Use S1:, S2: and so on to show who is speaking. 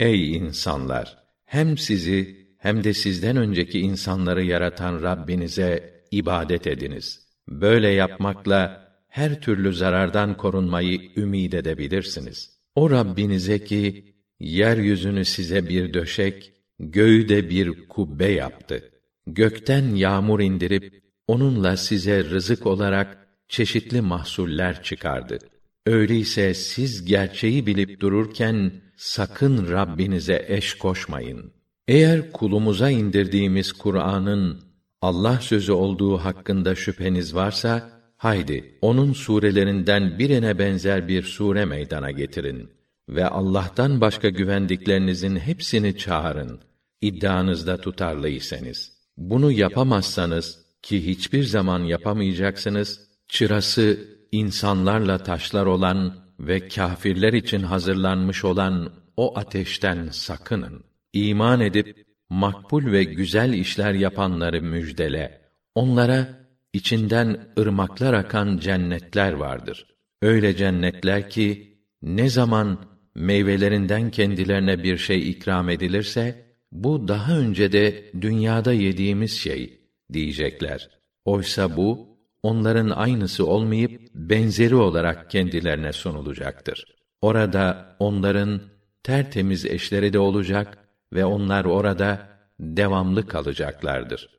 S1: Ey insanlar! Hem sizi hem de sizden önceki insanları yaratan Rabbinize ibadet ediniz. Böyle yapmakla her türlü zarardan korunmayı ümid edebilirsiniz. O Rabbinize ki yeryüzünü size bir döşek, göğü de bir kubbe yaptı. Gökten yağmur indirip onunla size rızık olarak çeşitli mahsuller çıkardı. Öyleyse siz gerçeği bilip dururken sakın Rabbinize eş koşmayın. Eğer kulumuza indirdiğimiz Kur'an'ın Allah sözü olduğu hakkında şüpheniz varsa, haydi onun surelerinden birine benzer bir sure meydana getirin ve Allah'tan başka güvendiklerinizin hepsini çağırın. İddianızda tutarlıysanız. Bunu yapamazsanız ki hiçbir zaman yapamayacaksınız, çırası insanlarla taşlar olan ve kâfirler için hazırlanmış olan o ateşten sakının. İman edip makbul ve güzel işler yapanları müjdele. Onlara içinden ırmaklar akan cennetler vardır. Öyle cennetler ki ne zaman meyvelerinden kendilerine bir şey ikram edilirse bu daha önce de dünyada yediğimiz şey diyecekler. Oysa bu onların aynısı olmayıp benzeri olarak kendilerine sunulacaktır. Orada onların tertemiz eşleri de olacak ve onlar orada devamlı kalacaklardır.